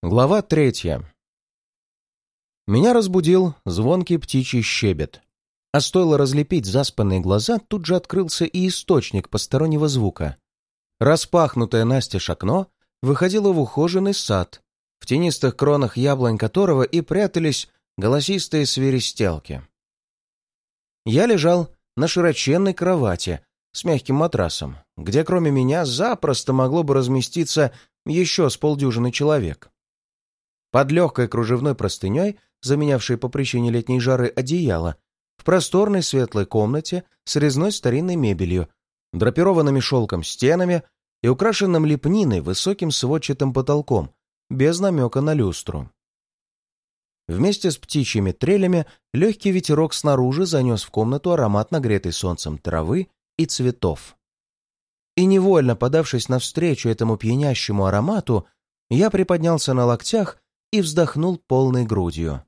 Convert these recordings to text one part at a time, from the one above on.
Глава третья. Меня разбудил звонкий птичий щебет. А стоило разлепить заспанные глаза, тут же открылся и источник постороннего звука. Распахнутое настежь окно выходило в ухоженный сад, в тенистых кронах яблонь которого и прятались голосистые свиристелки. Я лежал на широченной кровати с мягким матрасом, где кроме меня запросто могло бы разместиться еще с полдюжины человек. Под легкой кружевной простыней, заменявшей по причине летней жары одеяло, в просторной светлой комнате с резной старинной мебелью, драпированными шелком стенами и украшенным лепниной высоким сводчатым потолком, без намека на люстру. Вместе с птичьими трелями легкий ветерок снаружи занес в комнату аромат нагретой солнцем травы и цветов. И невольно подавшись навстречу этому пьянящему аромату, я приподнялся на локтях и вздохнул полной грудью.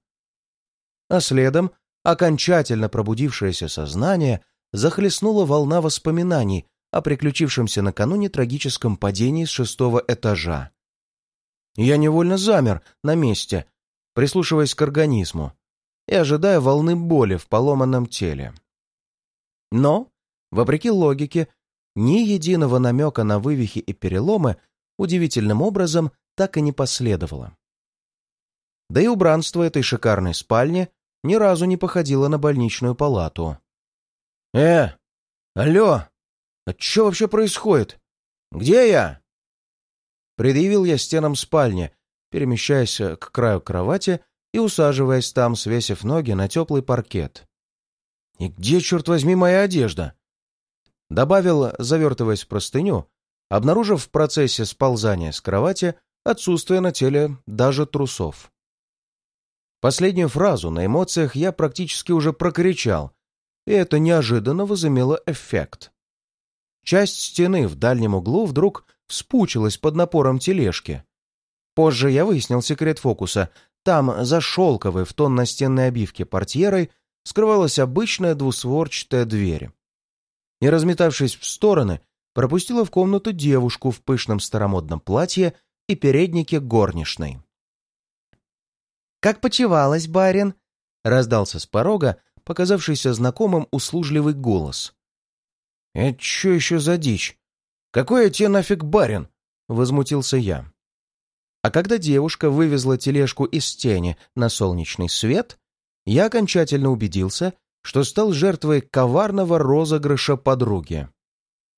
А следом окончательно пробудившееся сознание захлестнула волна воспоминаний о приключившемся накануне трагическом падении с шестого этажа. Я невольно замер на месте, прислушиваясь к организму и ожидая волны боли в поломанном теле. Но, вопреки логике, ни единого намека на вывихи и переломы удивительным образом так и не последовало. Да и убранство этой шикарной спальни ни разу не походило на больничную палату. «Э, алло, а что вообще происходит? Где я?» Предъявил я стенам спальни, перемещаясь к краю кровати и усаживаясь там, свесив ноги на теплый паркет. «И где, черт возьми, моя одежда?» Добавил, завертываясь в простыню, обнаружив в процессе сползания с кровати отсутствие на теле даже трусов. Последнюю фразу на эмоциях я практически уже прокричал, и это неожиданно возымело эффект. Часть стены в дальнем углу вдруг вспучилась под напором тележки. Позже я выяснил секрет фокуса. Там, за шелковой в тон настенной обивке портьерой, скрывалась обычная двусворчатая дверь. И, разметавшись в стороны, пропустила в комнату девушку в пышном старомодном платье и переднике горничной. «Как почевалась, барин?» — раздался с порога показавшийся знакомым услужливый голос. «Это что еще за дичь? Какой я тебе нафиг барин?» — возмутился я. А когда девушка вывезла тележку из тени на солнечный свет, я окончательно убедился, что стал жертвой коварного розыгрыша подруги.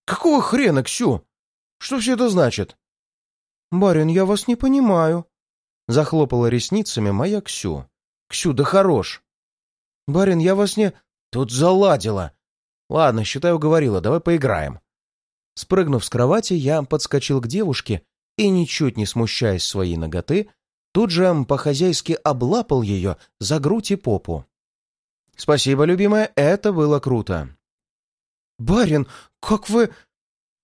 «Какого хрена, Ксю? Что все это значит?» «Барин, я вас не понимаю», Захлопала ресницами моя Ксю. «Ксю, да хорош!» «Барин, я вас не...» «Тут заладила!» «Ладно, считаю, говорила, давай поиграем». Спрыгнув с кровати, я подскочил к девушке и, ничуть не смущаясь своей ноготы, тут же по-хозяйски облапал ее за грудь и попу. «Спасибо, любимая, это было круто». «Барин, как вы...»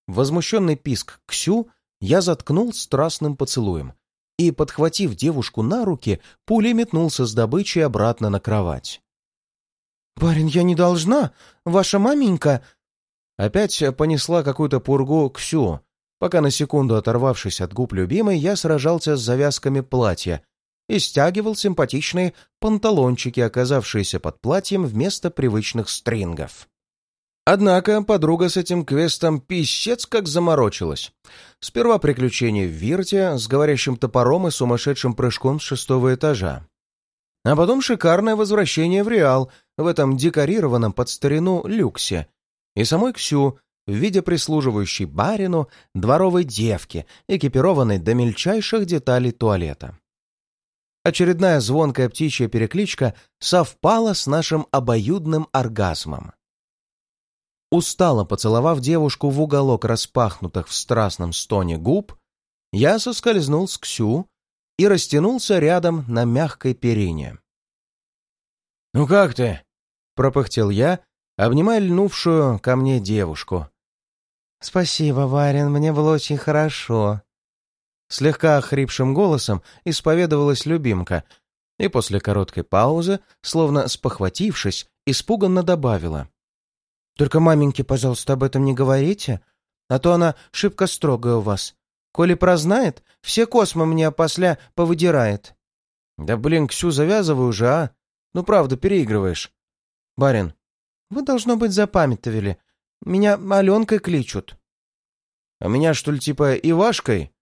Возмущенный писк Ксю я заткнул страстным поцелуем, и, подхватив девушку на руки, пулей метнулся с добычей обратно на кровать. «Барин, я не должна! Ваша маменька...» Опять понесла какую-то пургу Ксю, пока на секунду оторвавшись от губ любимой, я сражался с завязками платья и стягивал симпатичные панталончики, оказавшиеся под платьем вместо привычных стрингов. Однако подруга с этим квестом пищец как заморочилась. Сперва приключение в Вирте с говорящим топором и сумасшедшим прыжком с шестого этажа. А потом шикарное возвращение в Реал в этом декорированном под старину люксе. И самой Ксю в виде прислуживающей барину дворовой девки, экипированной до мельчайших деталей туалета. Очередная звонкая птичья перекличка совпала с нашим обоюдным оргазмом. Устало поцеловав девушку в уголок распахнутых в страстном стоне губ, я соскользнул с Ксю и растянулся рядом на мягкой перине. «Ну как ты?» — пропыхтел я, обнимая льнувшую ко мне девушку. «Спасибо, Варин, мне было очень хорошо». Слегка охрипшим голосом исповедовалась любимка и после короткой паузы, словно спохватившись, испуганно добавила. Только маменьке, пожалуйста, об этом не говорите, а то она шибко строгая у вас. Коли прознает, все космы мне опосля повыдирает». «Да блин, Ксю, завязывай уже, а? Ну правда, переигрываешь». «Барин, вы, должно быть, запамятовали. Меня Аленкой кличут». «А меня, что ли, типа Ивашкой?»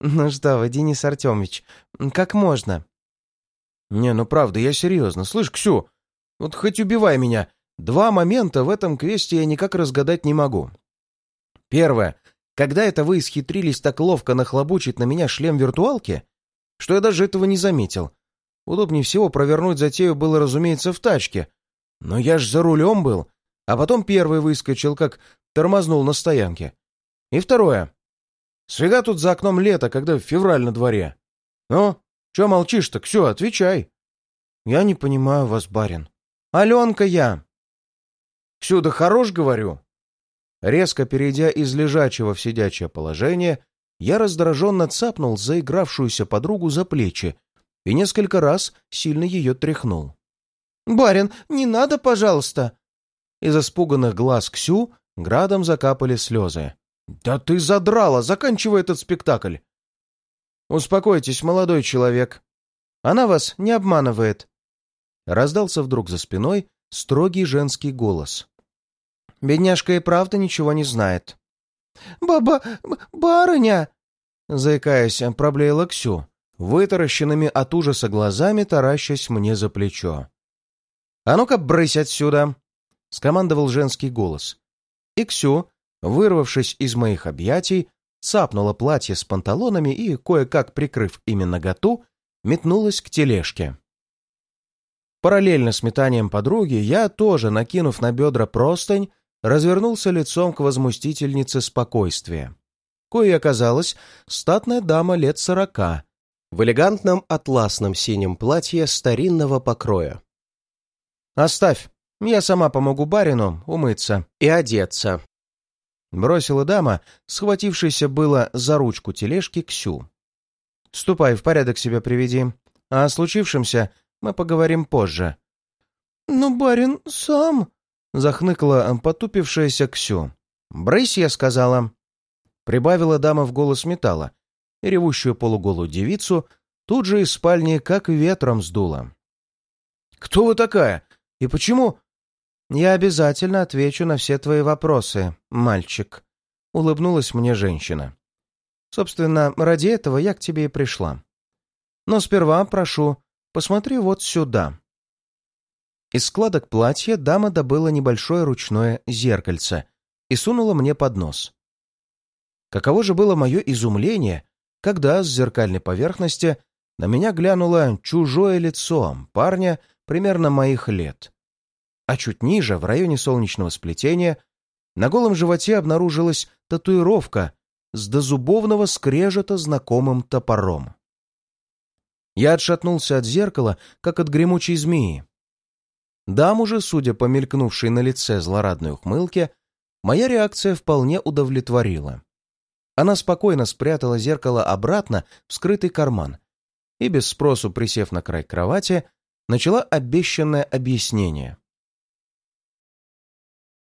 «Ну что вы, Денис Артемович, как можно?» «Не, ну правда, я серьезно. Слышь, Ксю, вот хоть убивай меня. Два момента в этом квесте я никак разгадать не могу. Первое. Когда это вы исхитрились так ловко нахлобучить на меня шлем виртуалки, что я даже этого не заметил. Удобнее всего провернуть затею было, разумеется, в тачке. Но я ж за рулем был, а потом первый выскочил, как тормознул на стоянке. И второе. Сфига тут за окном лето, когда февраль на дворе. Ну, чё молчишь-то? Ксю, отвечай. Я не понимаю вас, барин. Аленка я. Ксю, хорош, говорю. Резко перейдя из лежачего в сидячее положение, я раздраженно цапнул заигравшуюся подругу за плечи и несколько раз сильно ее тряхнул. «Барин, не надо, пожалуйста!» Из испуганных глаз Ксю градом закапали слезы. «Да ты задрала! Заканчивай этот спектакль!» «Успокойтесь, молодой человек. Она вас не обманывает!» Раздался вдруг за спиной строгий женский голос. Бедняжка и правда ничего не знает. «Баба... барыня!» Заикаясь, проблеяла Ксю, вытаращенными от ужаса глазами таращась мне за плечо. «А ну-ка, брысь отсюда!» — скомандовал женский голос. И Ксю, вырвавшись из моих объятий, цапнула платье с панталонами и, кое-как прикрыв именно наготу, метнулась к тележке. Параллельно с метанием подруги я тоже, накинув на бедра простынь, развернулся лицом к возмустительнице спокойствия. Кое оказалась статная дама лет сорока, в элегантном атласном синем платье старинного покроя. «Оставь, я сама помогу барину умыться и одеться», — бросила дама, схватившаяся было за ручку тележки Ксю. «Ступай, в порядок себя приведи, а о случившемся мы поговорим позже». «Ну, барин сам...» захныкала потупившаяся Ксю. «Брысь, я сказала!» Прибавила дама в голос металла, и ревущую полуголую девицу тут же из спальни как ветром сдуло. «Кто вы такая? И почему?» «Я обязательно отвечу на все твои вопросы, мальчик», — улыбнулась мне женщина. «Собственно, ради этого я к тебе и пришла. Но сперва прошу, посмотри вот сюда». Из складок платья дама добыла небольшое ручное зеркальце и сунула мне под нос. Каково же было мое изумление, когда с зеркальной поверхности на меня глянуло чужое лицо парня примерно моих лет. А чуть ниже, в районе солнечного сплетения, на голом животе обнаружилась татуировка с дозубовного скрежета знакомым топором. Я отшатнулся от зеркала, как от гремучей змеи, Даму же, судя по мелькнувшей на лице злорадной ухмылке, моя реакция вполне удовлетворила. Она спокойно спрятала зеркало обратно в скрытый карман и, без спросу присев на край кровати, начала обещанное объяснение.